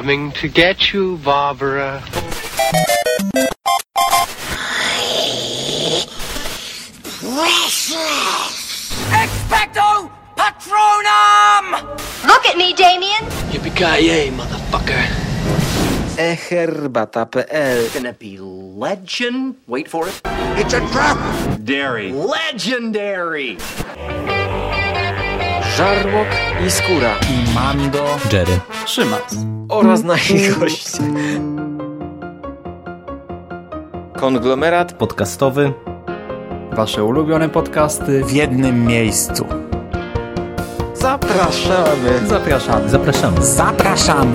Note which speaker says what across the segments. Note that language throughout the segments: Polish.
Speaker 1: coming to get you, Barbara.
Speaker 2: Expecto Patronum!
Speaker 3: Look at me, Damien.
Speaker 4: Yippee-ki-yay, motherfucker.
Speaker 5: eherbata.pl
Speaker 6: Gonna be legend. Wait for it.
Speaker 4: It's a trap.
Speaker 6: Dairy. Legendary.
Speaker 5: Żarłok i Skóra
Speaker 7: i Mando,
Speaker 8: Jerry,
Speaker 7: Szymas.
Speaker 5: Oraz nasi goście. Konglomerat
Speaker 8: podcastowy.
Speaker 7: Wasze ulubione podcasty.
Speaker 9: w jednym miejscu.
Speaker 5: Zapraszamy.
Speaker 7: Zapraszamy.
Speaker 8: Zapraszamy.
Speaker 9: Zapraszamy!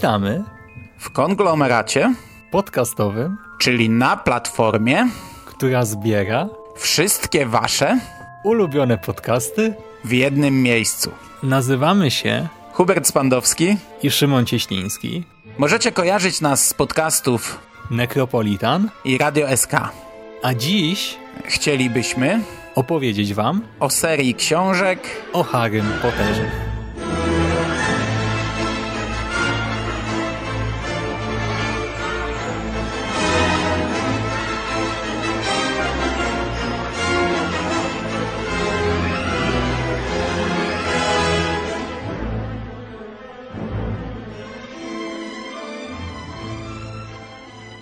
Speaker 7: Witamy
Speaker 9: W konglomeracie,
Speaker 7: podcastowym,
Speaker 9: czyli na platformie,
Speaker 7: która zbiera
Speaker 9: wszystkie wasze
Speaker 7: ulubione podcasty.
Speaker 9: w jednym miejscu.
Speaker 7: Nazywamy się
Speaker 9: Hubert Spandowski.
Speaker 7: i Szymon Cieśliński,
Speaker 9: Możecie kojarzyć nas z podcastów
Speaker 7: Necropolitan,
Speaker 9: i Radio SK.
Speaker 7: a dziś
Speaker 9: Chcielibyśmy
Speaker 7: opowiedzieć wam
Speaker 9: o serii książek
Speaker 7: o Harrym Potterze.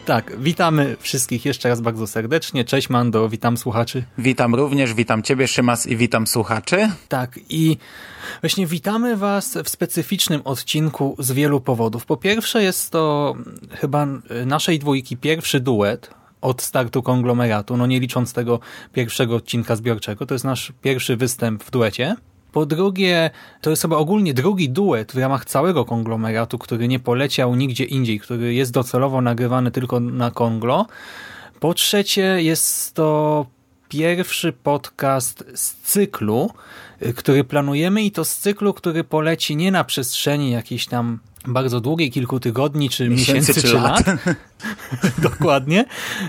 Speaker 7: Tak, witamy wszystkich jeszcze raz bardzo serdecznie. Cześć Mando, witam słuchaczy.
Speaker 9: Witam również, witam Ciebie Szymas i witam słuchaczy.
Speaker 7: Tak, i właśnie witamy Was w specyficznym odcinku z wielu powodów. Po pierwsze jest to chyba naszej dwójki pierwszy duet od startu konglomeratu, no nie licząc tego pierwszego odcinka zbiorczego. To jest nasz pierwszy występ w duecie. Po drugie, to jest chyba ogólnie drugi duet w ramach całego konglomeratu, który nie poleciał nigdzie indziej, który jest docelowo nagrywany tylko na Konglo. Po trzecie, jest to pierwszy podcast z cyklu, y, który planujemy i to z cyklu, który poleci nie na przestrzeni jakiejś tam bardzo długiej, kilku tygodni, czy miesięcy, czy, lat. Dokładnie.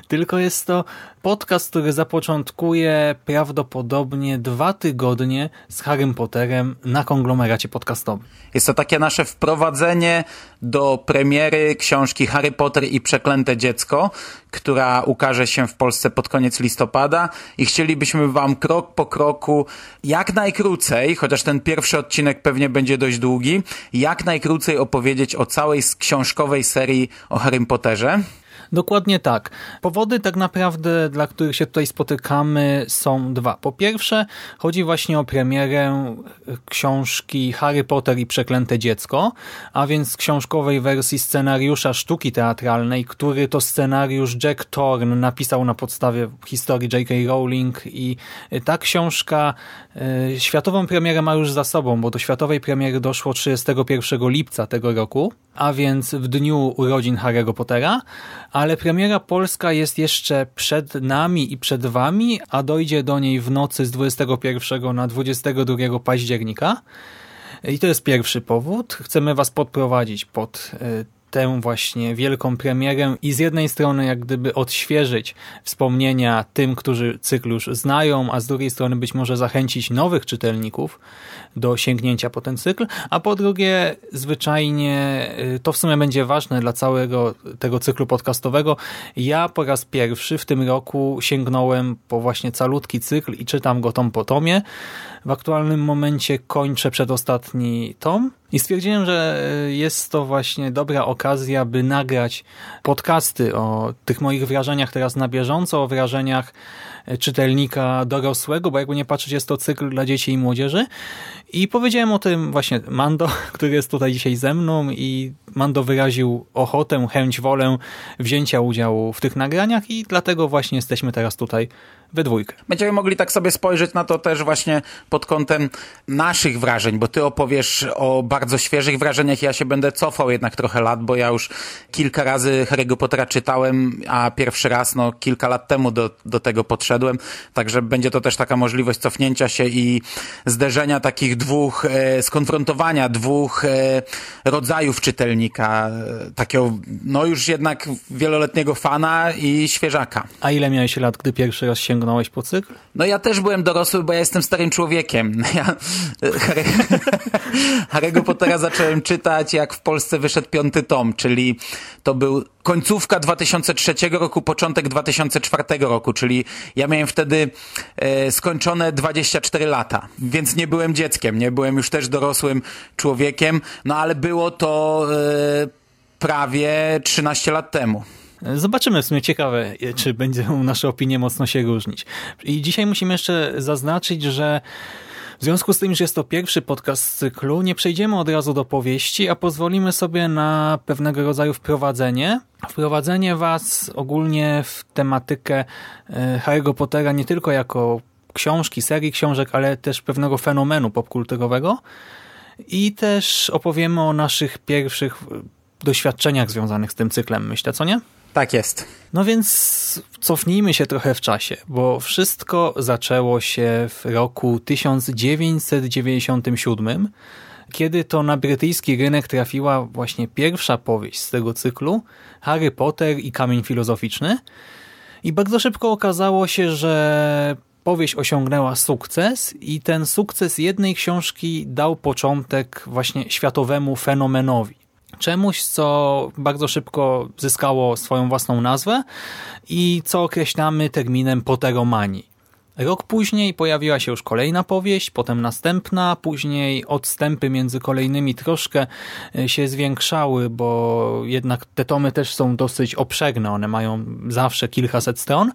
Speaker 7: Tylko jest to podcast, który zapoczątkuje prawdopodobnie dwa tygodnie z Harrym Potterem na konglomeracie podcastowym.
Speaker 9: Jest to takie nasze wprowadzenie do premiery książki Harry Potter i Przeklęte Dziecko, która ukaże się w Polsce pod koniec listopada i chcielibyśmy Wam krok po kroku, jak najkrócej, chociaż ten pierwszy odcinek pewnie będzie dość długi, jak najkrócej opowiedzieć o całej książkowej serii o Harrym Potterze.
Speaker 7: Dokładnie tak. Powody tak naprawdę, dla których się tutaj spotykamy są dwa. Po pierwsze, chodzi właśnie o premierę książki Harry Potter i Przeklęte Dziecko, a więc książkowej wersji scenariusza sztuki teatralnej, który to scenariusz Jack Thorne napisał na podstawie historii J.K. Rowling i ta książka y, światową premierę ma już za sobą, bo do światowej premiery doszło 31 lipca tego roku, a więc w dniu urodzin Harry'ego Pottera, ale premiera polska jest jeszcze przed nami i przed wami, a dojdzie do niej w nocy z 21 na 22 października. I to jest pierwszy powód. Chcemy was podprowadzić pod y, tę właśnie wielką premierę i z jednej strony jak gdyby odświeżyć wspomnienia tym, którzy cykl już znają, a z drugiej strony być może zachęcić nowych czytelników do sięgnięcia po ten cykl, a po drugie zwyczajnie y, to w sumie będzie ważne dla całego tego cyklu podcastowego. Ja po raz pierwszy w tym roku sięgnąłem po właśnie calutki cykl i czytam go tom po tomie. W aktualnym momencie kończę przedostatni tom i stwierdziłem, że jest to właśnie dobra okazja, by nagrać podcasty o tych moich wrażeniach teraz na bieżąco, o wrażeniach czytelnika dorosłego, bo jakby nie patrzeć, jest to cykl dla dzieci i młodzieży. I powiedziałem o tym właśnie Mando, który jest tutaj dzisiaj ze mną i Mando wyraził ochotę, chęć, wolę wzięcia udziału w tych nagraniach i dlatego właśnie jesteśmy teraz tutaj we dwójkę.
Speaker 9: Będziemy mogli tak sobie spojrzeć na to też właśnie pod kątem naszych wrażeń, bo ty opowiesz o bardzo świeżych wrażeniach, ja się będę cofał jednak trochę lat, bo ja już kilka razy Harry'ego Pottera czytałem, a pierwszy raz no kilka lat temu do, do tego podszedłem, także będzie to też taka możliwość cofnięcia się i zderzenia takich dwóch, e, skonfrontowania dwóch e, rodzajów czytelnika, e, takiego no już jednak wieloletniego fana i świeżaka.
Speaker 7: A ile miałeś lat, gdy pierwszy raz sięgnąłeś po cykl?
Speaker 9: No ja też byłem dorosły, bo ja jestem starym człowiekiem. Ja Harry, Harry'ego Pottera zacząłem czytać, jak w Polsce wyszedł piąty tom, czyli to był końcówka 2003 roku, początek 2004 roku, czyli ja miałem wtedy e, skończone 24 lata, więc nie byłem dzieckiem, nie byłem już też dorosłym człowiekiem, no ale było to e, prawie 13 lat temu.
Speaker 7: Zobaczymy, w sumie ciekawe, czy będą nasze opinie mocno się różnić. I dzisiaj musimy jeszcze zaznaczyć, że w związku z tym, że jest to pierwszy podcast z cyklu, nie przejdziemy od razu do powieści, a pozwolimy sobie na pewnego rodzaju wprowadzenie. Wprowadzenie Was ogólnie w tematykę e, Harry'ego Pottera nie tylko jako książki, serii książek, ale też pewnego fenomenu popkulturowego. I też opowiemy o naszych pierwszych doświadczeniach związanych z tym cyklem, myślę, co nie?
Speaker 9: Tak jest.
Speaker 7: No więc cofnijmy się trochę w czasie, bo wszystko zaczęło się w roku 1997, kiedy to na brytyjski rynek trafiła właśnie pierwsza powieść z tego cyklu, Harry Potter i Kamień Filozoficzny. I bardzo szybko okazało się, że powieść osiągnęła sukces i ten sukces jednej książki dał początek właśnie światowemu fenomenowi czemuś, co bardzo szybko zyskało swoją własną nazwę i co określamy terminem poteromanii. Rok później pojawiła się już kolejna powieść, potem następna, później odstępy między kolejnymi troszkę e, się zwiększały, bo jednak te tomy też są dosyć obszerne, one mają zawsze kilkaset stron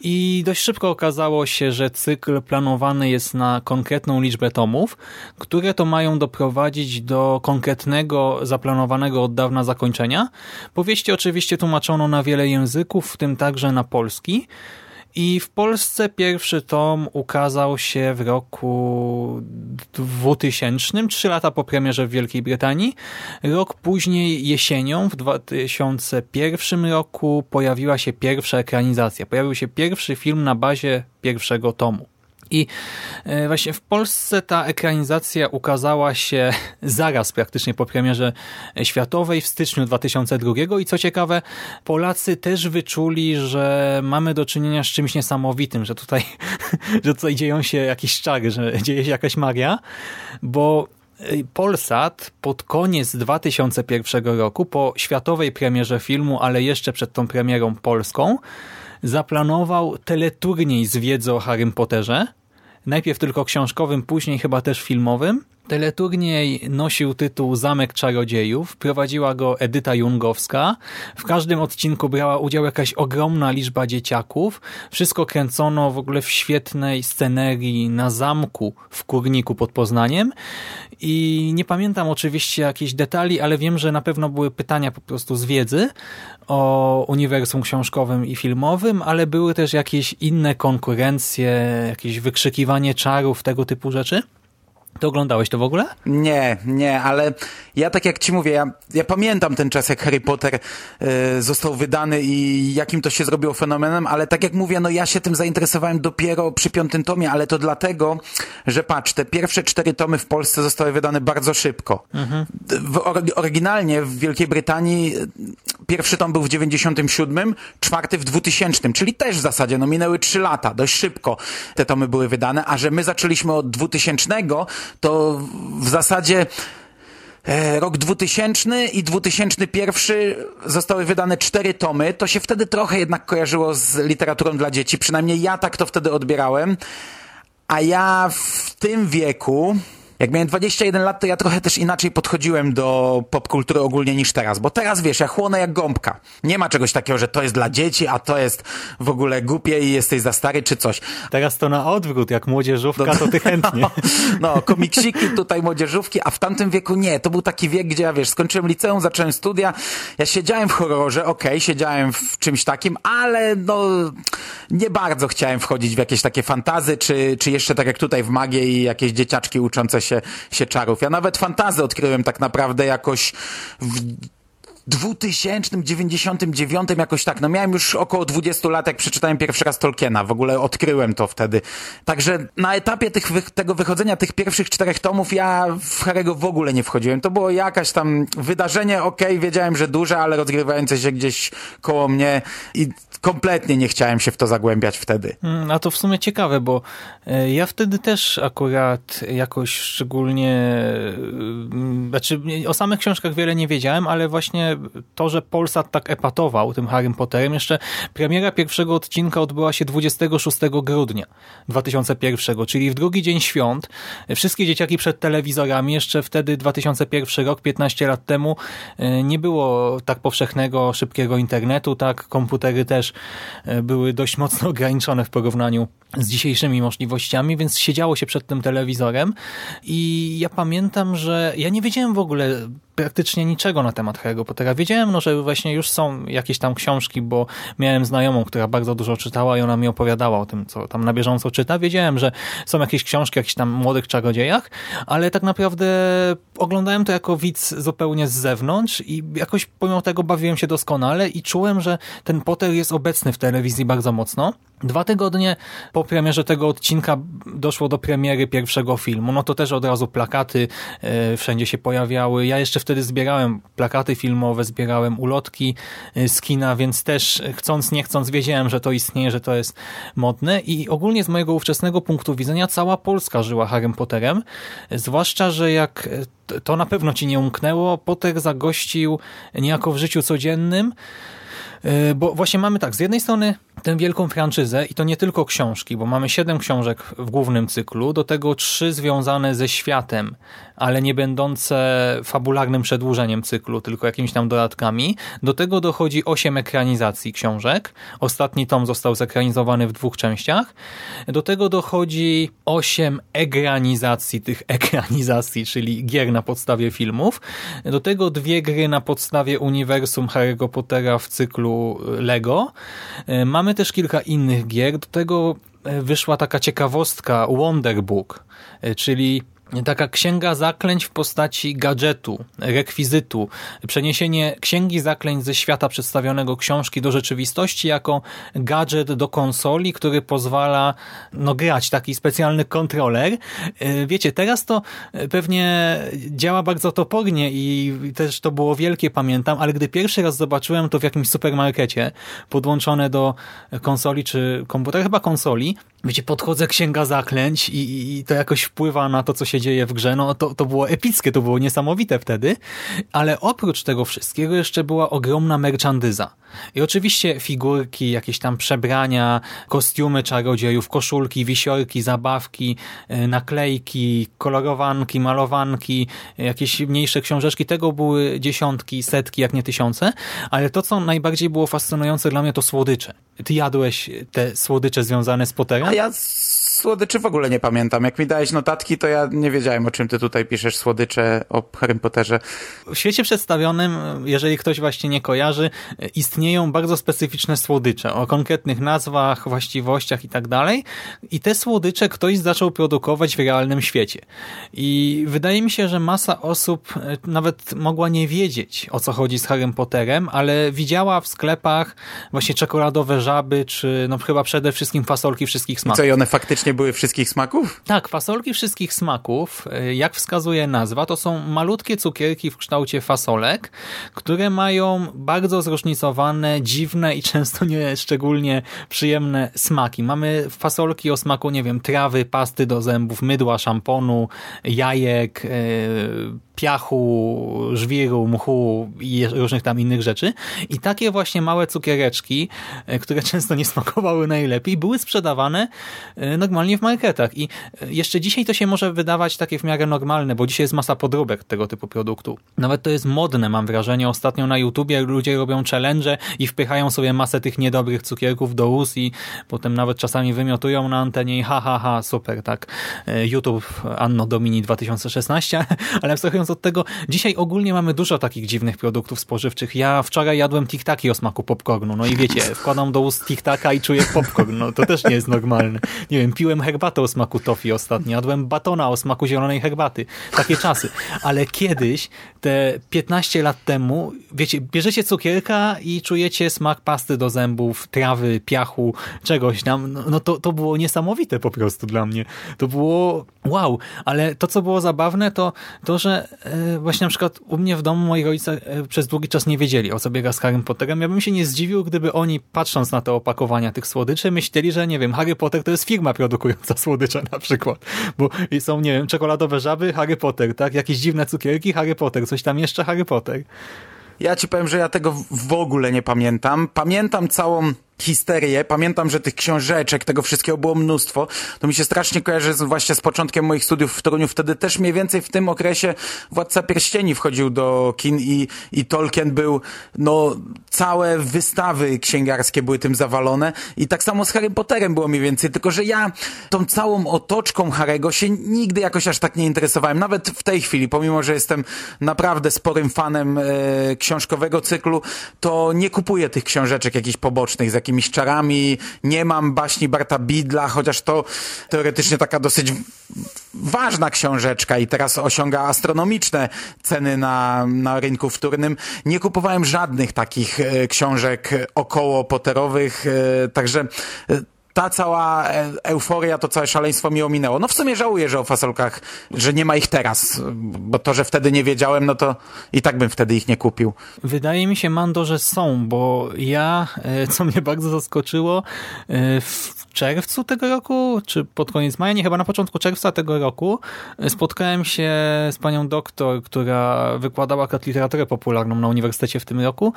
Speaker 7: i dość szybko okazało się, że cykl planowany jest na konkretną liczbę tomów, które to mają doprowadzić do konkretnego, zaplanowanego od dawna zakończenia. Powieści oczywiście tłumaczono na wiele języków, w tym także na polski. I w Polsce pierwszy tom ukazał się w roku 2000, trzy lata po premierze w Wielkiej Brytanii. Rok później, jesienią, w 2001 roku, pojawiła się pierwsza ekranizacja. Pojawił się pierwszy film na bazie pierwszego tomu. I e, właśnie w Polsce ta ekranizacja ukazała się zaraz praktycznie po premierze światowej w styczniu 2002 i co ciekawe, Polacy też wyczuli, że mamy do czynienia z czymś niesamowitym, że tutaj, że tutaj dzieją się jakieś czary, że dzieje się jakaś magia, bo e, Polsat pod koniec 2001 roku, po światowej premierze filmu, ale jeszcze przed tą premierą polską, zaplanował teleturniej z wiedzy o Harrym Potterze, najpierw tylko książkowym, później chyba też filmowym. Teleturniej nosił tytuł Zamek Czarodziejów, prowadziła go Edyta Jungowska. W każdym odcinku brała udział jakaś ogromna liczba dzieciaków. Wszystko kręcono w ogóle w świetnej scenerii na zamku w Kurniku pod Poznaniem. I nie pamiętam oczywiście jakichś detali, ale wiem, że na pewno były pytania po prostu z wiedzy o uniwersum książkowym i filmowym, ale były też jakieś inne konkurencje, jakieś wykrzykiwanie czarów, tego typu rzeczy. Ty oglądałeś to w ogóle?
Speaker 9: Nie, nie, ale ja tak jak ci mówię, ja, ja pamiętam ten czas, jak Harry Potter y, został wydany i jakim to się zrobiło fenomenem, ale tak jak mówię, no ja się tym zainteresowałem dopiero przy piątym tomie, ale to dlatego, że patrz, te pierwsze cztery tomy w Polsce zostały wydane bardzo szybko. Mhm. W, oryginalnie w Wielkiej Brytanii pierwszy tom był w 97, czwarty w 2000, czyli też w zasadzie, no minęły trzy lata, dość szybko te tomy były wydane, a że my zaczęliśmy od 2000, to w zasadzie e, rok 2000 i 2001 zostały wydane cztery tomy. To się wtedy trochę jednak kojarzyło z literaturą dla dzieci. Przynajmniej ja tak to wtedy odbierałem. A ja w tym wieku, jak miałem 21 lat, to ja trochę też inaczej podchodziłem do popkultury ogólnie niż teraz, bo teraz wiesz, ja chłonę jak gąbka. Nie ma czegoś takiego, że to jest dla dzieci, a to jest w ogóle głupie i jesteś za stary czy coś.
Speaker 7: Teraz to na odwrót, jak młodzieżówka, to ty chętnie.
Speaker 9: No, komiksiki, tutaj młodzieżówki, a w tamtym wieku nie. To był taki wiek, gdzie ja wiesz, skończyłem liceum, zacząłem studia, ja siedziałem w horrorze, okej, siedziałem w czymś takim, ale no nie bardzo chciałem wchodzić w jakieś takie fantazy, czy, czy jeszcze tak jak tutaj w magię i jakieś dzieciaczki uczące się, się czarów. Ja nawet fantazy odkryłem tak naprawdę jakoś w 2099 jakoś tak, no miałem już około 20 lat, jak przeczytałem pierwszy raz Tolkiena, w ogóle odkryłem to wtedy. Także na etapie tych, tego wychodzenia tych pierwszych czterech tomów ja w Harry'ego w ogóle nie wchodziłem. To było jakaś tam wydarzenie, okej, wiedziałem, że duże, ale rozgrywające się gdzieś koło mnie i kompletnie nie chciałem się w to zagłębiać wtedy.
Speaker 7: Mm, A to w sumie ciekawe, bo e, ja wtedy też akurat jakoś szczególnie, mm, znaczy o samych książkach wiele nie wiedziałem, ale właśnie to, że Polsat tak epatował tym Harrym Potterem, jeszcze premiera pierwszego odcinka odbyła się 26 grudnia 2001, czyli w drugi dzień świąt. Wszystkie dzieciaki przed telewizorami, jeszcze wtedy 2001 rok, 15 lat temu, e, nie było tak powszechnego, szybkiego internetu, tak, komputery też e, były dość mocno ograniczone w porównaniu z dzisiejszymi możliwościami, więc siedziało się przed tym telewizorem i ja pamiętam, że ja nie wiedziałem w ogóle praktycznie niczego na temat Harry'ego Pottera. Wiedziałem, no, że właśnie już są jakieś tam książki, bo miałem znajomą, która bardzo dużo czytała i ona mi opowiadała o tym, co tam na bieżąco czyta. Wiedziałem, że są jakieś książki o jakichś tam młodych czarodziejach, ale tak naprawdę oglądałem to jako widz zupełnie z zewnątrz i jakoś pomimo tego bawiłem się doskonale i czułem, że ten Potter jest obecny w telewizji bardzo mocno. Dwa tygodnie po premierze tego odcinka doszło do premiery pierwszego filmu. No to też od razu plakaty e, wszędzie się pojawiały. Ja jeszcze wtedy zbierałem plakaty filmowe, zbierałem ulotki e, z kina, więc też e, chcąc, nie chcąc wiedziałem, że to istnieje, że to jest modne i ogólnie z mojego ówczesnego punktu widzenia cała Polska żyła Harrym Potterem. E, Zwłaszcza, że jak to na pewno ci nie umknęło, Potter zagościł niejako w życiu codziennym, Bo właśnie mamy tak, z jednej strony tę wielką franczyzę i to nie tylko książki, bo mamy siedem książek w głównym cyklu, do tego trzy związane ze światem, ale nie będące fabularnym przedłużeniem cyklu, tylko jakimiś tam dodatkami. Do tego dochodzi osiem ekranizacji książek. Ostatni tom został zekranizowany w dwóch częściach. Do tego dochodzi osiem egranizacji tych ekranizacji, czyli gier na podstawie filmów. Do tego dwie gry na podstawie uniwersum Harry'ego Pottera w cyklu Lego. E, Mamy też kilka innych gier. Do tego e, wyszła taka ciekawostka Wonder Book, e, czyli taka księga zaklęć w postaci gadżetu, rekwizytu, przeniesienie księgi zaklęć ze świata przedstawionego książki do rzeczywistości jako gadżet do konsoli, który pozwala no, grać taki specjalny kontroler. E, Wiecie, teraz to e, pewnie działa bardzo topornie i też to było wielkie, pamiętam, ale gdy pierwszy raz zobaczyłem to w jakimś supermarkecie podłączone do konsoli czy komputera, chyba konsoli, wiecie, podchodzę księga zaklęć i, i- i to jakoś wpływa na to, co się dzieje w grze, no to, to było epickie, to było niesamowite wtedy, ale oprócz tego wszystkiego jeszcze była ogromna merchandyza. I oczywiście figurki, jakieś tam przebrania, kostiumy czarodziejów, koszulki, wisiorki, zabawki, e, naklejki, kolorowanki, malowanki, jakieś mniejsze książeczki, tego były dziesiątki, setki, jak nie tysiące, ale to, co najbardziej było fascynujące dla mnie, to słodycze. Ty jadłeś te słodycze związane z Potterem?
Speaker 9: A ja słodyczy w ogóle nie pamiętam. Jak mi dałeś notatki, to ja nie wiedziałem, o czym ty tutaj piszesz słodycze o Harrym Potterze.
Speaker 7: W świecie przedstawionym, jeżeli ktoś właśnie nie kojarzy, istnieją bardzo specyficzne słodycze o konkretnych nazwach, właściwościach i tak dalej. I te słodycze ktoś zaczął produkować w realnym świecie. I wydaje mi się, że masa osób e, nawet mogła nie wiedzieć, o co chodzi z Harrym Potterem, ale widziała w sklepach właśnie czekoladowe żaby, czy no chyba przede wszystkim fasolki wszystkich smaków.
Speaker 9: Co, i one faktycznie były wszystkich smaków?
Speaker 7: Tak, fasolki wszystkich smaków, y, jak wskazuje nazwa, to są malutkie cukierki w kształcie fasolek, które mają bardzo zróżnicowane, dziwne i często nie szczególnie przyjemne smaki. Mamy fasolki o smaku, nie wiem, trawy, pasty do zębów, mydła, szamponu, jajek, y, piachu, żwiru, mchu i różnych tam innych rzeczy. I takie właśnie małe cukiereczki, e, które często nie smakowały najlepiej, były sprzedawane e, normalnie w marketach. I e, jeszcze dzisiaj to się może wydawać takie w miarę normalne, bo dzisiaj jest masa podróbek tego typu produktu. Nawet to jest modne, mam wrażenie. Ostatnio na YouTubie ludzie robią challenge i wpychają sobie masę tych niedobrych cukierków do ust i potem nawet czasami wymiotują na antenie i ha, ha, ha, super, tak. YouTube Anno Domini 2016, ale abstrahując od tego, dzisiaj ogólnie mamy dużo takich dziwnych produktów spożywczych. Ja wczoraj jadłem tiktaki o smaku popcornu, no i wiecie, wkładam do ust tiktaka i czuję popcorn, no to też nie jest normalne. Nie wiem, piłem herbatę o smaku tofi ostatnio, jadłem batona o smaku zielonej herbaty. Takie czasy. Ale kiedyś, te 15 lat temu, wiecie, bierzecie cukierka i czujecie smak pasty do zębów, trawy, piachu, czegoś tam. No, no to, to było niesamowite po prostu dla mnie. To było wow, ale to, co było zabawne, to to, że właśnie na przykład u mnie w domu moi rodzice e, przez długi czas nie wiedzieli, o co biega z Harry Potterem. Ja bym się nie zdziwił, gdyby oni, patrząc na te opakowania tych słodyczy, myśleli, że nie wiem, Harry Potter to jest firma produkująca słodycze na przykład, bo są, nie wiem, czekoladowe żaby, Harry Potter, tak? Jakieś dziwne cukierki, Harry Potter, coś tam jeszcze, Harry Potter.
Speaker 9: Ja ci powiem, że ja tego w ogóle nie pamiętam. Pamiętam całą histerię. Pamiętam, że tych książeczek, tego wszystkiego było mnóstwo. To mi się strasznie kojarzy z, właśnie z początkiem moich studiów w Toruniu. Wtedy też mniej więcej w tym okresie Władca Pierścieni wchodził do kin i, i Tolkien był, no, całe wystawy księgarskie były tym zawalone. I tak samo z Harry Potterem było mniej więcej, tylko że ja tą całą otoczką Harego się nigdy jakoś aż tak nie interesowałem. Nawet w tej chwili, pomimo, że jestem naprawdę sporym fanem e, książkowego cyklu, to nie kupuję tych książeczek jakichś pobocznych z jakimiś jakimiś czarami, nie mam baśni Barta Bidla, chociaż to teoretycznie taka dosyć ważna książeczka i teraz osiąga astronomiczne ceny na, na rynku wtórnym. Nie kupowałem żadnych takich e, książek około poterowych, e, także e, ta cała e, euforia, to całe szaleństwo mi ominęło. No w sumie żałuję, że o fasolkach, że nie ma ich teraz, bo to, że wtedy nie wiedziałem, no to i tak bym wtedy ich nie kupił.
Speaker 7: Wydaje mi się, Mando, że są, bo ja, e, co mnie bardzo zaskoczyło, e, w czerwcu tego roku, czy pod koniec maja, nie, chyba na początku czerwca tego roku, spotkałem się z panią doktor, która wykładała akurat literaturę popularną na uniwersytecie w tym roku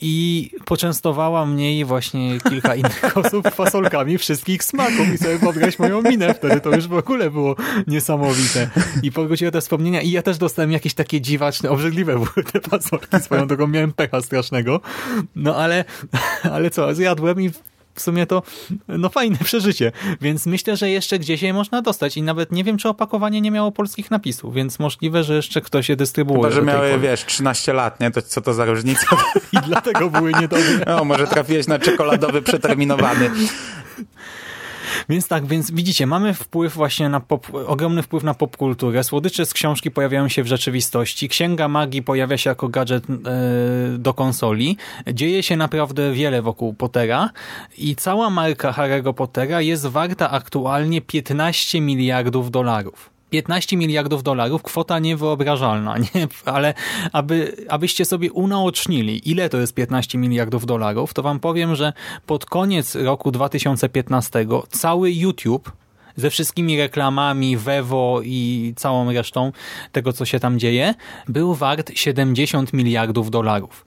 Speaker 7: i poczęstowała mnie i właśnie kilka innych osób fasolkami wszystkich smaków i sobie wyobraź moją minę wtedy, to już w ogóle było niesamowite. I powróciły te wspomnienia i ja też dostałem jakieś takie dziwaczne, obrzydliwe były te fasolki, swoją drogą miałem pecha strasznego. No ale, ale co, zjadłem i w sumie to no fajne przeżycie, więc myślę, że jeszcze gdzieś je można dostać i nawet nie wiem, czy opakowanie nie miało polskich napisów, więc możliwe, że jeszcze ktoś je dystrybuuje.
Speaker 9: Chyba, że miały, wiesz, 13 lat, nie? To co to za różnica?
Speaker 7: I dlatego były niedobre.
Speaker 9: No, może trafiłeś na czekoladowy przeterminowany.
Speaker 7: Więc tak, więc widzicie, mamy wpływ właśnie na pop, ogromny wpływ na popkulturę. Słodycze z książki pojawiają się w rzeczywistości. Księga magii pojawia się jako gadżet e, do konsoli. Dzieje się naprawdę wiele wokół Pottera i cała marka Harry'ego Pottera jest warta aktualnie 15 miliardów dolarów. 15 miliardów dolarów, kwota niewyobrażalna, nie? ale aby, abyście sobie unaocznili, ile to jest 15 miliardów dolarów, to wam powiem, że pod koniec roku 2015 cały YouTube ze wszystkimi reklamami, Vevo i całą resztą tego, co się tam dzieje, był wart 70 miliardów dolarów.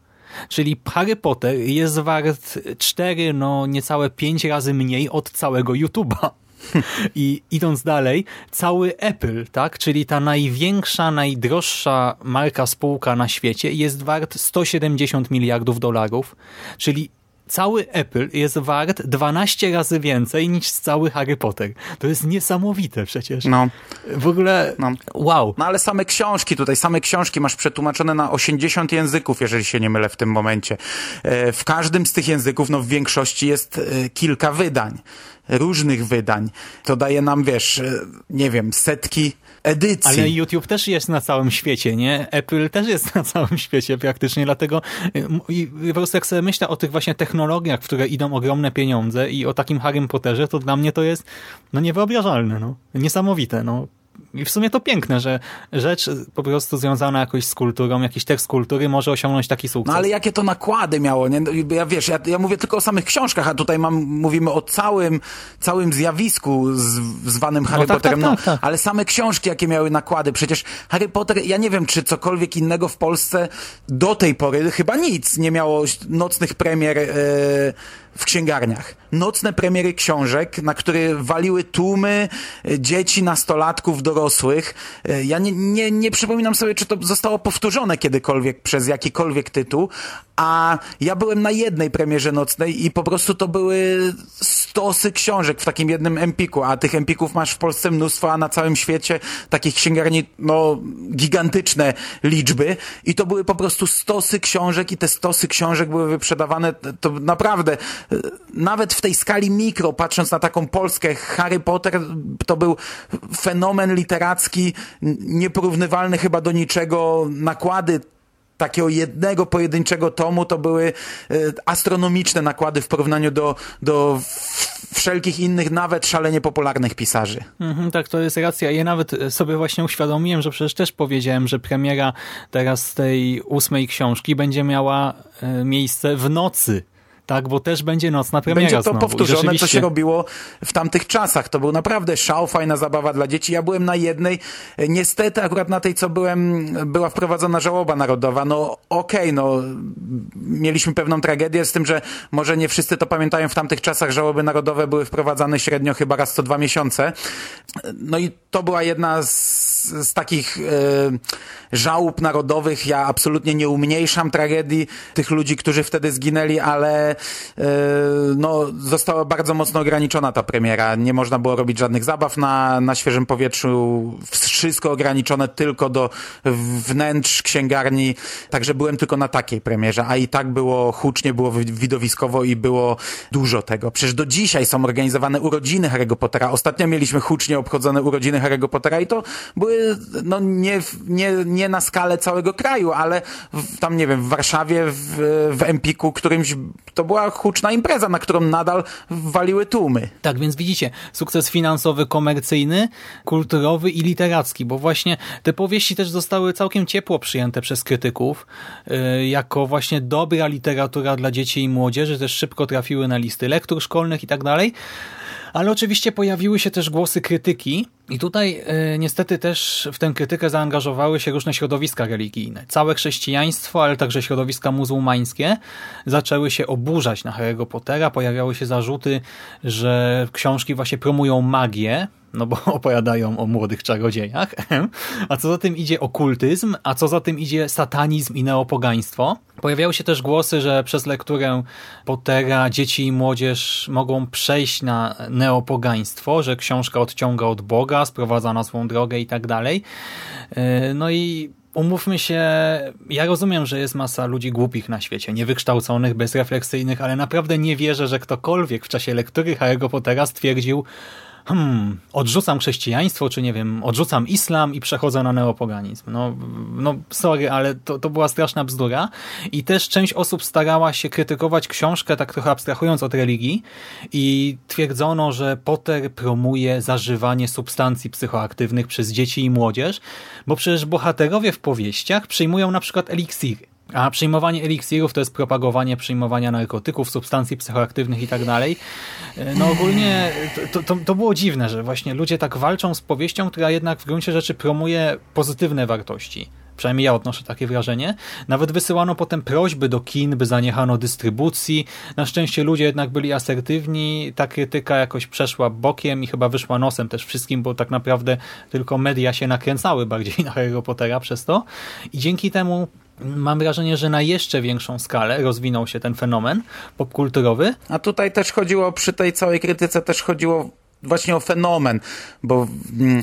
Speaker 7: Czyli Harry Potter jest wart 4, no niecałe 5 razy mniej od całego YouTube'a. I idąc dalej, cały Apple, tak, czyli ta największa, najdroższa marka spółka na świecie jest wart 170 miliardów dolarów, czyli cały Apple jest wart 12 razy więcej niż cały Harry Potter. To jest niesamowite przecież.
Speaker 9: No.
Speaker 7: W ogóle no. wow.
Speaker 9: No ale same książki tutaj, same książki masz przetłumaczone na 80 języków, jeżeli się nie mylę w tym momencie. E, w każdym z tych języków, no w większości jest e, kilka wydań różnych wydań. To daje nam, wiesz, e, nie wiem, setki edycji.
Speaker 7: Ale YouTube też jest na całym świecie, nie? Apple też jest na całym świecie praktycznie, dlatego e, i po prostu jak sobie myślę o tych właśnie technologiach, w które idą ogromne pieniądze i o takim Harrym Potterze, to dla mnie to jest no niewyobrażalne, no. Niesamowite, no I w sumie to piękne, że rzecz po prostu związana jakoś z kulturą, jakiś tekst kultury może osiągnąć taki sukces.
Speaker 9: No ale jakie to nakłady miało, nie? No, Ja wiesz, ja, ja mówię tylko o samych książkach, a tutaj mam, mówimy o całym, całym zjawisku z, zwanym Harry
Speaker 7: tak,
Speaker 9: Potterem.
Speaker 7: tak,
Speaker 9: no,
Speaker 7: tak, tak.
Speaker 9: ale same książki, jakie miały nakłady. Przecież Harry Potter, ja nie wiem, czy cokolwiek innego w Polsce do tej pory, chyba nic, nie miało nocnych premier e, w księgarniach. Nocne premiery książek, na które waliły tłumy e, dzieci, nastolatków, dorosłych. E, Ja nie, nie, nie przypominam sobie, czy to zostało powtórzone kiedykolwiek przez jakikolwiek tytuł, a ja byłem na jednej premierze nocnej i po prostu to były stosy książek w takim jednym empiku, a tych empików masz w Polsce mnóstwo, a na całym świecie takich księgarni, no, gigantyczne liczby. I to były po prostu stosy książek i te stosy książek były wyprzedawane, to naprawdę, e, nawet w tej skali mikro, patrząc na taką Polskę, Harry Potter to był fenomen literacki, n- nieporównywalny chyba do niczego, nakłady takiego jednego pojedynczego tomu to były e, astronomiczne nakłady w porównaniu do, do wszelkich innych, nawet szalenie popularnych pisarzy.
Speaker 7: Mhm, tak, to jest racja. Ja nawet sobie właśnie uświadomiłem, że przecież też powiedziałem, że premiera teraz tej ósmej książki będzie miała e, miejsce w nocy. Tak, bo też będzie nocna premiera
Speaker 9: Będzie to
Speaker 7: znowu.
Speaker 9: Powtórzone, co
Speaker 7: rzeczywiście-
Speaker 9: się robiło w tamtych czasach. To był naprawdę szał, fajna zabawa dla dzieci. Ja byłem na jednej, niestety akurat na tej, co byłem, była wprowadzona żałoba narodowa. No okej, no mieliśmy pewną tragedię z tym, że może nie wszyscy to pamiętają, w tamtych czasach żałoby narodowe były wprowadzane średnio chyba raz co dwa miesiące. No i to była jedna z, z takich e, żałób narodowych. Ja absolutnie nie umniejszam tragedii tych ludzi, którzy wtedy zginęli, ale no, została bardzo mocno ograniczona ta premiera. Nie można było robić żadnych zabaw na, na świeżym powietrzu. Wszystko ograniczone tylko do wnętrz księgarni. Także byłem tylko na takiej premierze, a i tak było hucznie, było wi- widowiskowo i było dużo tego. Przecież do dzisiaj są organizowane urodziny Harry'ego Pottera. Ostatnio mieliśmy hucznie obchodzone urodziny Harry'ego Pottera i to były no nie, nie, nie na skalę całego kraju, ale w, tam nie wiem, w Warszawie, w, w Empiku którymś, to była huczna impreza, na którą nadal waliły tłumy.
Speaker 7: Tak, więc widzicie, sukces finansowy, komercyjny, kulturowy i literacki, bo właśnie te powieści też zostały całkiem ciepło przyjęte przez krytyków, yy, jako właśnie dobra literatura dla dzieci i młodzieży, też szybko trafiły na listy lektur szkolnych i tak dalej. Ale oczywiście pojawiły się też głosy krytyki i tutaj e, niestety też w tę krytykę zaangażowały się różne środowiska religijne. Całe chrześcijaństwo, ale także środowiska muzułmańskie zaczęły się oburzać na Harry'ego Pottera. Pojawiały się zarzuty, że książki właśnie promują magię, no bo opowiadają o młodych czarodziejach, a co za tym idzie okultyzm, a co za tym idzie satanizm i neopogaństwo. Pojawiały się też głosy, że przez lekturę Pottera dzieci i młodzież mogą przejść na neopogaństwo, że książka odciąga od Boga, sprowadza na złą drogę i tak dalej. Yy, No i umówmy się, ja rozumiem, że jest masa ludzi głupich na świecie, niewykształconych, bezrefleksyjnych, ale naprawdę nie wierzę, że ktokolwiek w czasie lektury Harry'ego Pottera stwierdził hmm, odrzucam chrześcijaństwo, czy nie wiem, odrzucam islam i przechodzę na neopoganizm. No, no sorry, ale to, to była straszna bzdura. I też część osób starała się krytykować książkę, tak trochę abstrahując od religii i twierdzono, że Potter promuje zażywanie substancji psychoaktywnych przez dzieci i młodzież, bo przecież bohaterowie w powieściach przyjmują na przykład eliksiry. A przyjmowanie eliksirów to jest propagowanie przyjmowania narkotyków, substancji psychoaktywnych i tak dalej. No ogólnie to, to, to było dziwne, że właśnie ludzie tak walczą z powieścią, która jednak w gruncie rzeczy promuje pozytywne wartości. Przynajmniej ja odnoszę takie wrażenie. Nawet wysyłano potem prośby do kin, by zaniechano dystrybucji. Na szczęście ludzie jednak byli asertywni. Ta krytyka jakoś przeszła bokiem i chyba wyszła nosem też wszystkim, bo tak naprawdę tylko media się nakręcały bardziej na Harry Pottera przez to. I dzięki temu mam wrażenie, że na jeszcze większą skalę rozwinął się ten fenomen popkulturowy.
Speaker 9: A tutaj też chodziło, przy tej całej krytyce też chodziło właśnie o fenomen, bo mm,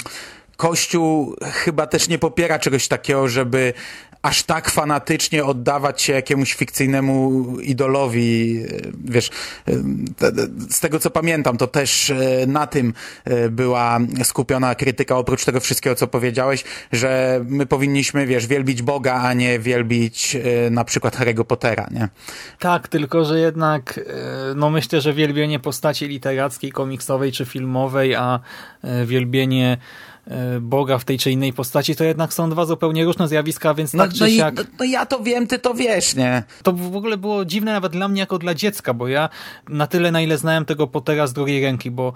Speaker 9: Kościół chyba też nie popiera czegoś takiego, żeby aż tak fanatycznie oddawać się jakiemuś fikcyjnemu idolowi. Wiesz, z tego co pamiętam, to też na tym była skupiona krytyka, oprócz tego wszystkiego, co powiedziałeś, że my powinniśmy, wiesz, wielbić Boga, a nie wielbić na przykład Harry'ego Pottera, nie?
Speaker 7: Tak, tylko że jednak no myślę, że wielbienie postaci literackiej, komiksowej czy filmowej, a wielbienie e, Boga w tej czy innej postaci, to jednak są dwa zupełnie różne zjawiska, więc
Speaker 9: No,
Speaker 7: tak czy
Speaker 9: no, i,
Speaker 7: siak...
Speaker 9: no, no ja to wiem, ty to wiesz, nie?
Speaker 7: To w ogóle było dziwne nawet dla mnie jako dla dziecka, bo ja na tyle, na ile znałem tego Pottera z drugiej ręki, bo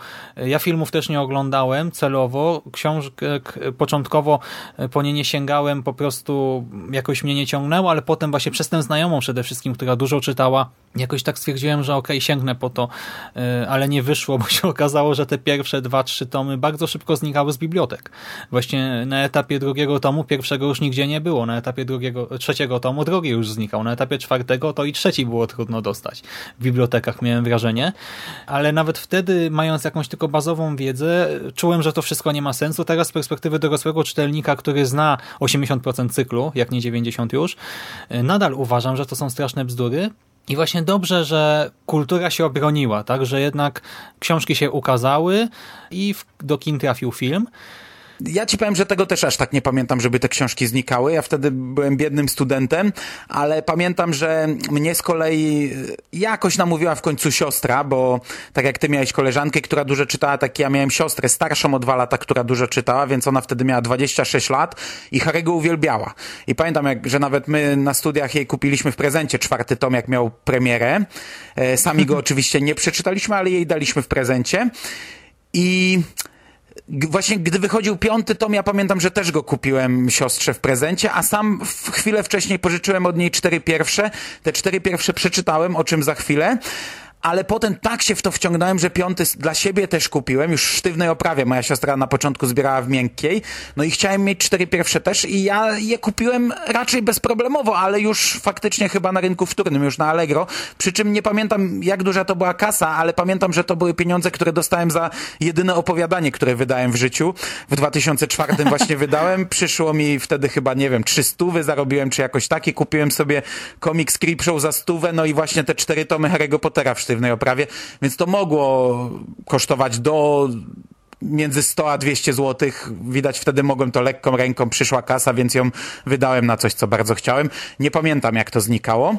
Speaker 7: ja filmów też nie oglądałem celowo, książek początkowo po nie nie sięgałem, po prostu jakoś mnie nie ciągnęło, ale potem właśnie przez tę znajomą przede wszystkim, która dużo czytała, jakoś tak stwierdziłem, że okej, okay, sięgnę po to, ale nie wyszło, bo się okazało, że te pierwsze dwa, trzy tomy bardzo szybko znikały z bibliotek. Właśnie na etapie drugiego tomu pierwszego już nigdzie nie było, na etapie drugiego, trzeciego tomu drugi już znikał, na etapie czwartego to i trzeci było trudno dostać. W bibliotekach miałem wrażenie, ale nawet wtedy, mając jakąś tylko bazową wiedzę, czułem, że to wszystko nie ma sensu. Teraz z perspektywy dorosłego czytelnika, który zna 80% cyklu, jak nie 90 już, nadal uważam, że to są straszne bzdury, i właśnie dobrze, że kultura się obroniła, tak, że jednak książki się ukazały i do kin trafił film.
Speaker 9: Ja ci powiem, że tego też aż tak nie pamiętam, żeby te książki znikały. Ja wtedy byłem biednym studentem, ale pamiętam, że mnie z kolei jakoś namówiła w końcu siostra, bo tak jak ty miałeś koleżankę, która dużo czytała, tak ja miałem siostrę starszą o dwa lata, która dużo czytała, więc ona wtedy miała 26 lat i Harry'ego uwielbiała. I pamiętam, jak, że nawet my na studiach jej kupiliśmy w prezencie czwarty tom, jak miał premierę. E, sami go oczywiście nie przeczytaliśmy, ale jej daliśmy w prezencie. I właśnie gdy wychodził piąty tom, ja pamiętam, że też go kupiłem siostrze w prezencie, a sam w chwilę wcześniej pożyczyłem od niej cztery pierwsze. Te cztery pierwsze przeczytałem, o czym za chwilę ale potem tak się w to wciągnąłem, że piąty dla siebie też kupiłem, już w sztywnej oprawie. Moja siostra na początku zbierała w miękkiej, no i chciałem mieć cztery pierwsze też i ja je kupiłem raczej bezproblemowo, ale już faktycznie chyba na rynku wtórnym, już na Allegro, przy czym nie pamiętam jak duża to była kasa, ale pamiętam, że to były pieniądze, które dostałem za jedyne opowiadanie, które wydałem w życiu. W 2004 właśnie wydałem, przyszło mi wtedy chyba, nie wiem, 300 zarobiłem, czy jakoś takie, kupiłem sobie komik Scriptshow za stówę, no i właśnie te cztery tomy Harry'ego Pottera w sztywnej oprawie, więc to mogło kosztować do między 100 a 200 zł. Widać wtedy mogłem to lekką ręką, przyszła kasa, więc ją wydałem na coś, co bardzo chciałem. Nie pamiętam, jak to znikało.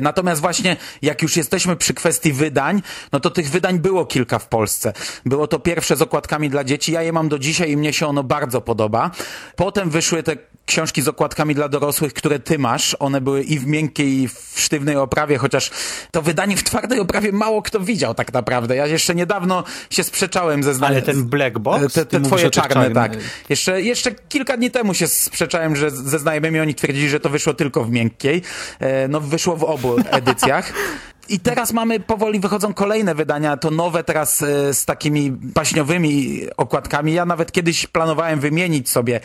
Speaker 9: Natomiast właśnie jak już jesteśmy przy kwestii wydań, no to tych wydań było kilka w Polsce. Było to pierwsze z okładkami dla dzieci. Ja je mam do dzisiaj i mnie się ono bardzo podoba. Potem wyszły te książki z okładkami dla dorosłych, które ty masz. One były i w miękkiej, i w sztywnej oprawie, chociaż to wydanie w twardej oprawie mało kto widział tak naprawdę. Ja jeszcze niedawno się sprzeczałem ze znajomymi.
Speaker 7: Ale ten black box?
Speaker 9: Te, te twoje czarne, czarny. tak. Jeszcze, jeszcze kilka dni temu się sprzeczałem, że ze znajomymi oni twierdzili, że to wyszło tylko w miękkiej. No wyszło w obu edycjach. I teraz mamy, powoli wychodzą kolejne wydania, to nowe teraz e, z takimi baśniowymi okładkami. Ja nawet kiedyś planowałem wymienić sobie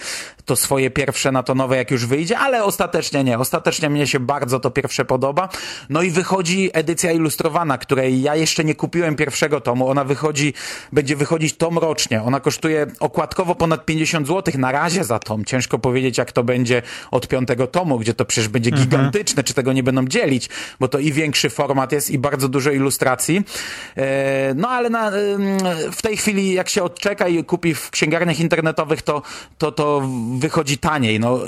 Speaker 9: to swoje pierwsze na to nowe, jak już wyjdzie, ale ostatecznie nie. Ostatecznie mnie się bardzo to pierwsze podoba. No i wychodzi edycja ilustrowana, której ja jeszcze nie kupiłem pierwszego tomu. Ona wychodzi, będzie wychodzić tom rocznie. Ona kosztuje okładkowo ponad 50 zł na razie za tom. Ciężko powiedzieć, jak to będzie od piątego tomu, gdzie to przecież będzie mhm. gigantyczne, czy tego nie będą dzielić, bo to i większy format jest i bardzo dużo ilustracji. E, no ale na, w tej chwili jak się odczeka i kupi w księgarniach internetowych, to, to, to wychodzi taniej. No,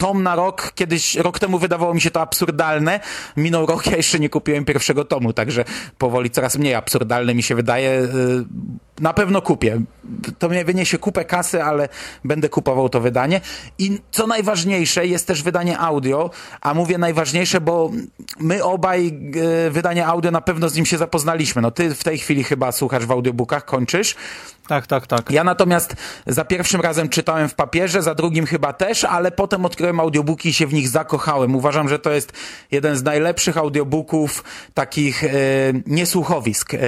Speaker 9: tom na rok, kiedyś, rok temu wydawało mi się to absurdalne. Minął rok, ja jeszcze nie kupiłem pierwszego tomu, także powoli coraz mniej absurdalne mi się wydaje. E, na pewno kupię. To mnie wyniesie kupę kasy, ale będę kupował to wydanie. I co najważniejsze, jest też wydanie audio, a mówię najważniejsze, bo my obaj e, wydanie audio na pewno z nim się zapoznaliśmy. No ty w tej chwili chyba słuchasz w audiobookach, kończysz.
Speaker 7: Tak, tak, tak.
Speaker 9: Ja natomiast za pierwszym razem czytałem w papierze, za drugim chyba też, ale potem odkryłem audiobooki i się w nich zakochałem. Uważam, że to jest jeden z najlepszych audiobooków takich e, niesłuchowisk, e,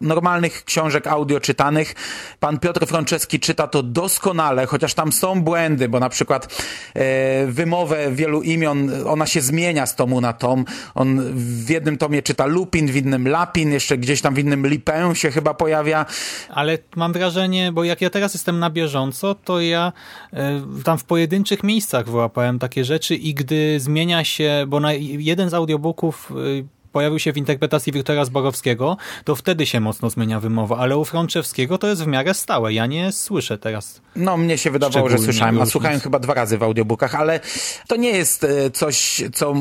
Speaker 9: normalnych książek audio czytanych. Pan Piotr Franceski czyta to doskonale, chociaż tam są błędy, bo na przykład e, wymowę wielu imion, ona się zmienia z tomu na tom. On w jednym tomie czyta Lupin, w innym Lapin, jeszcze gdzieś tam w innym Lipę się chyba pojawia.
Speaker 7: Ale mam wrażenie, bo jak ja teraz jestem na bieżąco, to ja e, tam w pojedynczych miejscach wyłapałem takie rzeczy i gdy zmienia się, bo na jeden z audiobooków e, pojawił się w interpretacji Wiktora Zborowskiego, to wtedy się mocno zmienia wymowa, ale u Frączewskiego to jest w miarę stałe. Ja nie słyszę teraz.
Speaker 9: No, mnie się wydawało, że słyszałem, a słuchałem chyba dwa razy w audiobookach, ale to nie jest e, coś, co...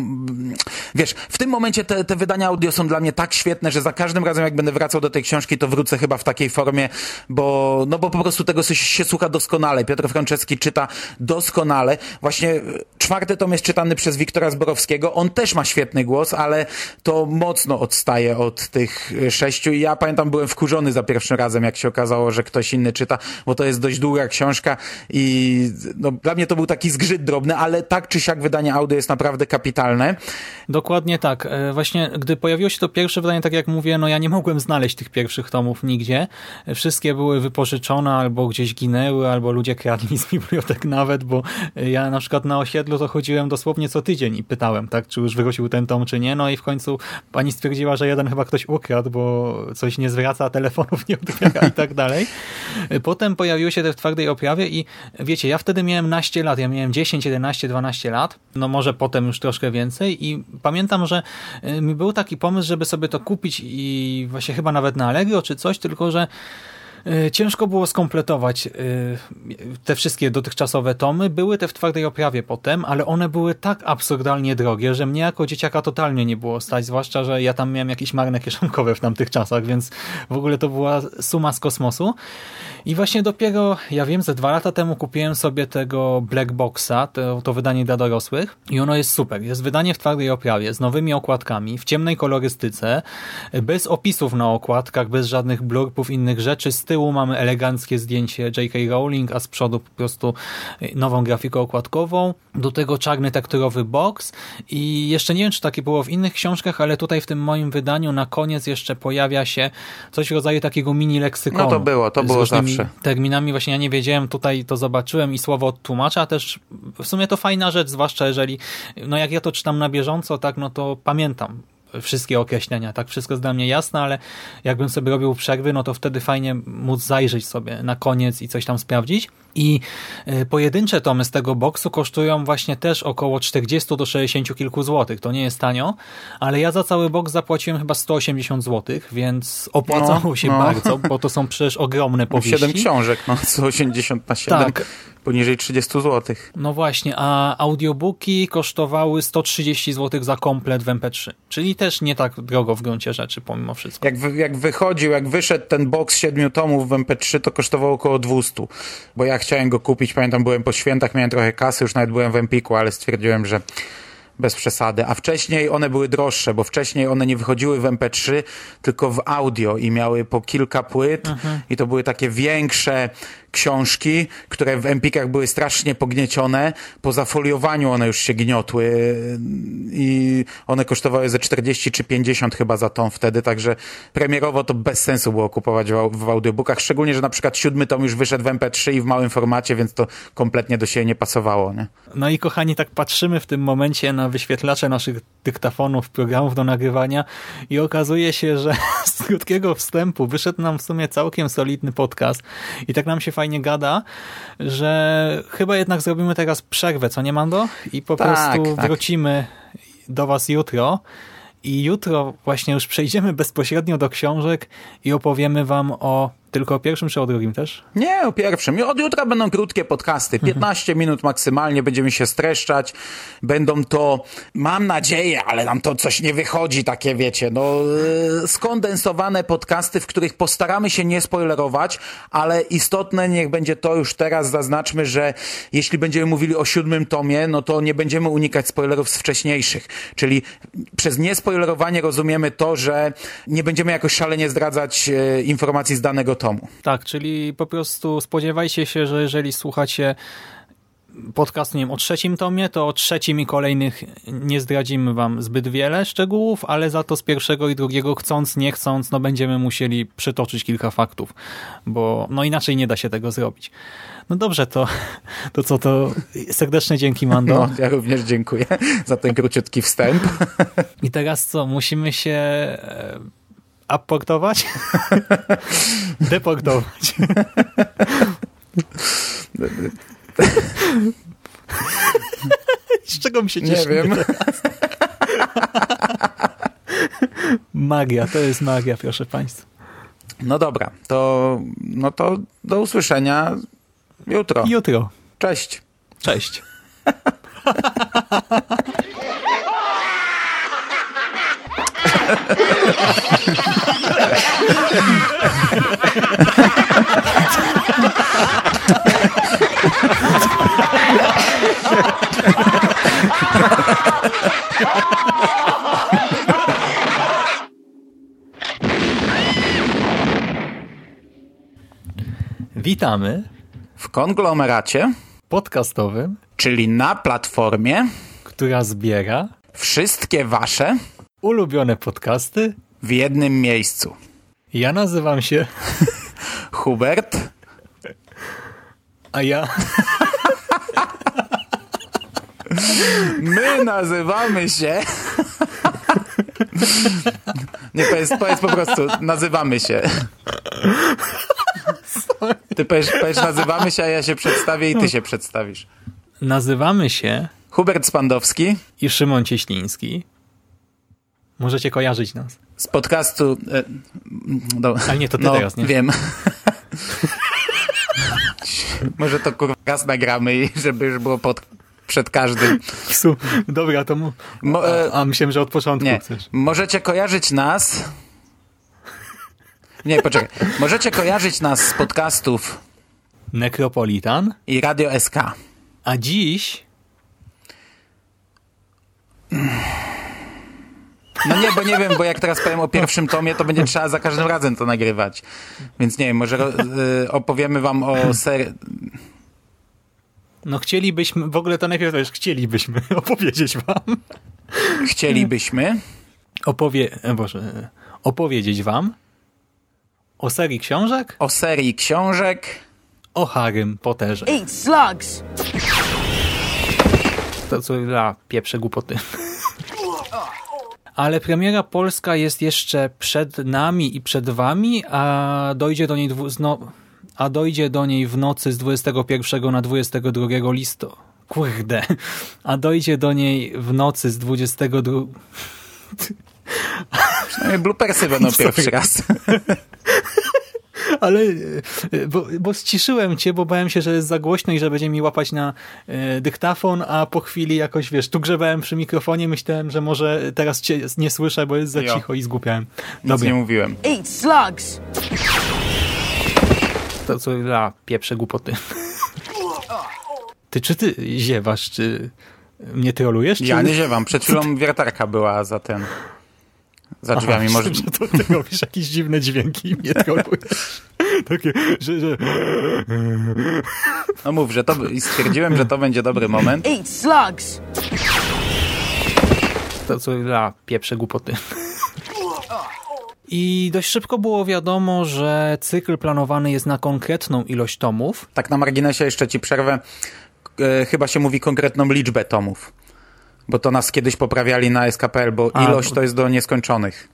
Speaker 9: Wiesz, w tym momencie te, te wydania audio są dla mnie tak świetne, że za każdym razem, jak będę wracał do tej książki, to wrócę chyba w takiej formie, bo, no bo po prostu tego się, słucha doskonale. Piotr Franceski czyta doskonale. Właśnie czwarty tom jest czytany przez Wiktora Zborowskiego. On też ma świetny głos, ale to mocno odstaje od tych e, sześciu i ja pamiętam, byłem wkurzony za pierwszym razem, jak się okazało, że ktoś inny czyta, bo to jest dość długa książka i no, dla mnie to był taki zgrzyt drobny, ale tak czy siak wydanie audio jest naprawdę kapitalne.
Speaker 7: Dokładnie tak. E, Właśnie gdy pojawiło się to pierwsze wydanie, tak jak mówię, no ja nie mogłem znaleźć tych pierwszych tomów nigdzie. E, Wszystkie były wypożyczone albo gdzieś ginęły, albo ludzie kradli z bibliotek nawet, bo e, ja na przykład na osiedlu to chodziłem dosłownie co tydzień i pytałem, tak, czy już wrócił ten tom, czy nie. No i w końcu pani stwierdziła, że jeden chyba ktoś ukradł, bo coś nie zwraca, telefonów nie odbiera i tak dalej. Potem pojawiły się te w twardej oprawie i wiecie, ja wtedy miałem naście lat, ja miałem 10, 11, 12 lat, no może potem już troszkę więcej i pamiętam, że y, mi był taki pomysł, żeby sobie to kupić i właśnie chyba nawet na Allegro czy coś, tylko że ciężko było skompletować y, te wszystkie dotychczasowe tomy. Były te w twardej oprawie potem, ale one były tak absurdalnie drogie, że mnie jako dzieciaka totalnie nie było stać, zwłaszcza, że ja tam miałem jakieś marne kieszonkowe w tamtych czasach, więc w ogóle to była suma z kosmosu. I właśnie dopiero, ja wiem, ze dwa lata temu kupiłem sobie tego Black Boxa, to, to wydanie dla dorosłych i ono jest super. Jest wydanie w twardej oprawie, z nowymi okładkami, w ciemnej kolorystyce, bez opisów na okładkach, bez żadnych blurpów, innych rzeczy. Z tyłu mamy eleganckie zdjęcie J.K. Rowling, a z przodu po prostu nową grafikę okładkową. Do tego czarny tekturowy box i jeszcze nie wiem, czy takie było w innych książkach, ale tutaj w tym moim wydaniu na koniec jeszcze pojawia się coś w rodzaju takiego mini leksykonu.
Speaker 9: No to było, to było zawsze.
Speaker 7: terminami. Właśnie ja nie wiedziałem, tutaj to zobaczyłem i słowo odtłumacza też w sumie to fajna rzecz, zwłaszcza jeżeli, no jak ja to czytam na bieżąco, tak, no to pamiętam wszystkie określenia, tak, wszystko jest dla mnie jasne, ale jakbym sobie robił przerwy, no to wtedy fajnie móc zajrzeć sobie na koniec i coś tam sprawdzić. I y, pojedyncze tomy z tego boksu kosztują właśnie też około 40 do 60 kilku złotych. To nie jest tanio, ale ja za cały boks zapłaciłem chyba 180 złotych, więc opłacało
Speaker 9: No,
Speaker 7: się
Speaker 9: no.
Speaker 7: bardzo, bo to są przecież ogromne powieści.
Speaker 9: Siedem książek, no 180 na 7,
Speaker 7: Tak.
Speaker 9: Poniżej 30 zł.
Speaker 7: No właśnie, a audiobooki kosztowały 130 zł za komplet w MP3, czyli też nie tak drogo w gruncie rzeczy pomimo wszystko.
Speaker 9: Jak, wy, jak wychodził, jak wyszedł ten box siedmiu tomów w MP3, to kosztował około 200, bo ja chciałem go kupić, pamiętam, byłem po świętach, miałem trochę kasy, już nawet byłem w Empiku, ale stwierdziłem, że bez przesady. A wcześniej one były droższe, bo wcześniej one nie wychodziły w MP3, tylko w audio i miały po kilka płyt i to były takie większe książki, które w Empikach były strasznie pogniecione. Po zafoliowaniu one już się gniotły i one kosztowały ze 40 czy 50 chyba za tą wtedy, także premierowo to bez sensu było kupować w, w audiobookach, szczególnie, że na przykład siódmy tom już wyszedł w MP3 i w małym formacie, więc to kompletnie do siebie nie pasowało, nie?
Speaker 7: No i kochani, tak patrzymy w tym momencie na wyświetlacze naszych dyktafonów, programów do nagrywania i okazuje się, że z krótkiego wstępu wyszedł nam w sumie całkiem solidny podcast i tak nam się fajnie gada, że chyba jednak zrobimy teraz przerwę, co nie Mando? I po
Speaker 9: Tak,
Speaker 7: prostu
Speaker 9: tak.
Speaker 7: wrócimy do was jutro. I jutro właśnie już przejdziemy bezpośrednio do książek i opowiemy wam o tylko o pierwszym czy o drugim też?
Speaker 9: Nie, o pierwszym. Od jutra będą krótkie podcasty, 15 minut maksymalnie, będziemy się streszczać. Będą to, mam nadzieję, ale nam to coś nie wychodzi, takie wiecie, no e, skondensowane podcasty, w których postaramy się nie spoilerować, ale istotne niech będzie to już teraz zaznaczmy, że jeśli będziemy mówili o siódmym tomie, no to nie będziemy unikać spoilerów z wcześniejszych. Czyli przez niespoilerowanie rozumiemy to, że nie będziemy jakoś szalenie zdradzać e, informacji z danego tomu.
Speaker 7: Tak, czyli po prostu spodziewajcie się, że jeżeli słuchacie podcastu nie wiem, o trzecim tomie, to o trzecim i kolejnych nie zdradzimy wam zbyt wiele szczegółów, ale za to z pierwszego i drugiego chcąc, nie chcąc, no będziemy musieli przytoczyć kilka faktów, bo no inaczej nie da się tego zrobić. No dobrze, to, to co, to serdeczne dzięki Mando.
Speaker 9: No, ja również dziękuję za ten króciutki wstęp.
Speaker 7: I teraz co, musimy się e, aportować? Deportować. Z czego mi się
Speaker 9: Nie
Speaker 7: cieszy?
Speaker 9: wiem.
Speaker 7: Magia, to jest magia, proszę Państwa.
Speaker 9: No dobra, to, no to do usłyszenia jutro.
Speaker 7: Jutro.
Speaker 9: Cześć.
Speaker 7: Cześć. Witamy
Speaker 9: W konglomeracie,
Speaker 7: podcastowym,
Speaker 9: czyli na platformie,
Speaker 7: która zbiera
Speaker 9: wszystkie wasze
Speaker 7: ulubione podcasty.
Speaker 9: w jednym miejscu.
Speaker 7: Ja nazywam się,
Speaker 9: Hubert,
Speaker 7: a ja
Speaker 9: my nazywamy się... Nie, powiedz, powiedz po prostu, nazywamy się. Ty powiesz, powiesz, nazywamy się, a ja się przedstawię i ty się przedstawisz.
Speaker 7: nazywamy się
Speaker 9: Hubert Spandowski
Speaker 7: i Szymon Cieśliński. Możecie kojarzyć nas.
Speaker 9: z podcastu... E, do,
Speaker 7: Ale nie, to ty teraz, nie?
Speaker 9: Wiem. Może to kurwa raz nagramy i żeby już było pod, przed każdym.
Speaker 7: Su, dobra, to mu...
Speaker 9: Mo, e,
Speaker 7: A myślałem, że od początku
Speaker 9: nie,
Speaker 7: chcesz.
Speaker 9: możecie kojarzyć nas... Nie, poczekaj. Możecie kojarzyć nas z podcastów
Speaker 7: Nekropolitan.
Speaker 9: i Radio SK.
Speaker 7: A dziś
Speaker 9: No nie, bo nie wiem, bo jak teraz powiem o pierwszym tomie, to będzie trzeba za każdym razem to nagrywać. Więc nie wiem, może y, opowiemy wam o serii...
Speaker 7: No chcielibyśmy, w ogóle to najpierw też chcielibyśmy opowiedzieć wam,
Speaker 9: Chcielibyśmy...
Speaker 7: opowie, e, Boże, opowiedzieć wam o serii książek
Speaker 9: O serii książek...
Speaker 7: o Harrym Potterze.
Speaker 2: Eat slugs.
Speaker 7: To co dla pieprze głupoty. Ale premiera polska jest jeszcze przed nami i przed wami, a dojdzie do niej zno, a dojdzie do niej w nocy z 21 na 22 listo. Kurde. A dojdzie do niej w nocy z 22
Speaker 9: No i bloopersy będą pierwszy raz.
Speaker 7: Ale, e, bo, bo ściszyłem cię, bo bałem się, że jest za głośno i że będzie mi łapać na e, dyktafon, a po chwili jakoś, wiesz, tu grzebałem przy mikrofonie, myślałem, że może teraz cię nie słyszę, bo jest za
Speaker 9: Jo.
Speaker 7: cicho i zgłupiałem.
Speaker 9: Nic
Speaker 7: Dobra,
Speaker 9: nie mówiłem.
Speaker 2: Eat slugs.
Speaker 7: to co dla pieprze głupoty. Ty, czy ty ziewasz, czy mnie trolujesz? Czy...
Speaker 9: Ja nie ziewam. Przed chwilą wiertarka była za ten... Za
Speaker 7: Aha,
Speaker 9: drzwiami. Może...
Speaker 7: myślałem, że to ty robisz jakieś dziwne dźwięki i mnie. Takie, że, że...
Speaker 9: No mów, że to... I stwierdziłem, że to będzie dobry moment.
Speaker 2: Eat slugs.
Speaker 7: to co dla pieprze głupoty. I dość szybko było wiadomo, że cykl planowany jest na konkretną ilość tomów.
Speaker 9: Tak na marginesie jeszcze ci przerwę. E, chyba się mówi konkretną liczbę tomów. Bo to nas kiedyś poprawiali na SKPL, bo
Speaker 7: A,
Speaker 9: ilość to jest do nieskończonych.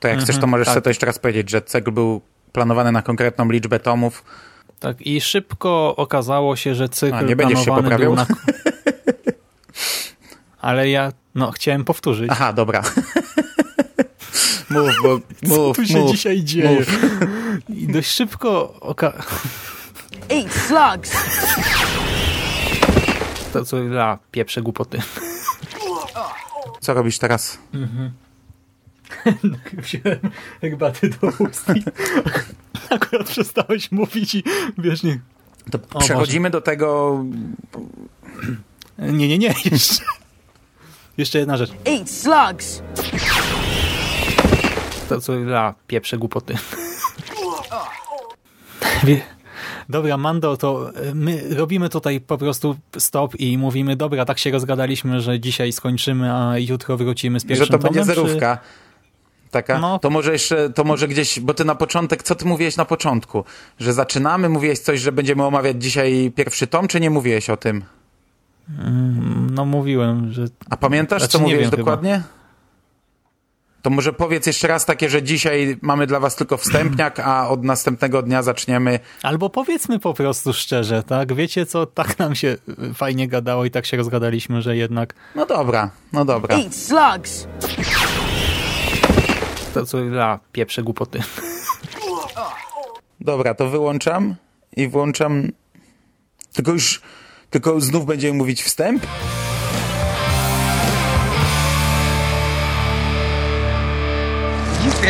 Speaker 9: To jak chcesz, to możesz
Speaker 7: tak.
Speaker 9: sobie to jeszcze raz powiedzieć, że cykl był planowany na konkretną liczbę tomów.
Speaker 7: Tak, i szybko okazało się, że cykl
Speaker 9: A, nie będziesz się
Speaker 7: był na...
Speaker 9: poprawiał?
Speaker 7: Ale ja, no, chciałem powtórzyć.
Speaker 9: Aha, dobra. mów, bo
Speaker 7: Co
Speaker 9: mów,
Speaker 7: tu się
Speaker 9: mów,
Speaker 7: dzisiaj dzieje?
Speaker 9: mów.
Speaker 7: I dość szybko oka...
Speaker 2: Eat slugs.
Speaker 7: To co dla pieprze głupoty.
Speaker 9: Co robisz teraz?
Speaker 7: Wziąłem herbaty do ust i akurat przestałeś mówić i wiesz, nie...
Speaker 9: To
Speaker 7: O
Speaker 9: przechodzimy do tego...
Speaker 7: Nie, nie, nie, jeszcze. Jeszcze jedna rzecz.
Speaker 2: Eat slugs.
Speaker 7: To co dla pieprze głupoty. Wie- Dobra, Mando, to e, my robimy tutaj po prostu stop i mówimy, dobra, tak się rozgadaliśmy, że dzisiaj skończymy, a jutro wrócimy z pierwszym
Speaker 9: że to będzie
Speaker 7: tomem, czy-
Speaker 9: zerówka. Taka?
Speaker 7: No.
Speaker 9: To może jeszcze, to może gdzieś, bo ty na początek, co ty mówiłeś na początku? Że zaczynamy, mówiłeś coś, że będziemy omawiać dzisiaj pierwszy tom, czy nie mówiłeś o tym?
Speaker 7: No mówiłem, że
Speaker 9: A pamiętasz,
Speaker 7: Znaczy,
Speaker 9: co mówiłeś
Speaker 7: wiem
Speaker 9: dokładnie? To może powiedz jeszcze raz takie, że dzisiaj mamy dla was tylko wstępniak, a od następnego dnia zaczniemy.
Speaker 7: Albo powiedzmy po prostu szczerze, tak? Wiecie co, tak nam się y, fajnie gadało i tak się rozgadaliśmy, że jednak
Speaker 9: No dobra, no dobra.
Speaker 2: Eat slugs.
Speaker 7: To co dla pieprze głupoty.
Speaker 9: Dobra, to wyłączam i włączam. Tylko już. Tylko znów będziemy mówić wstęp?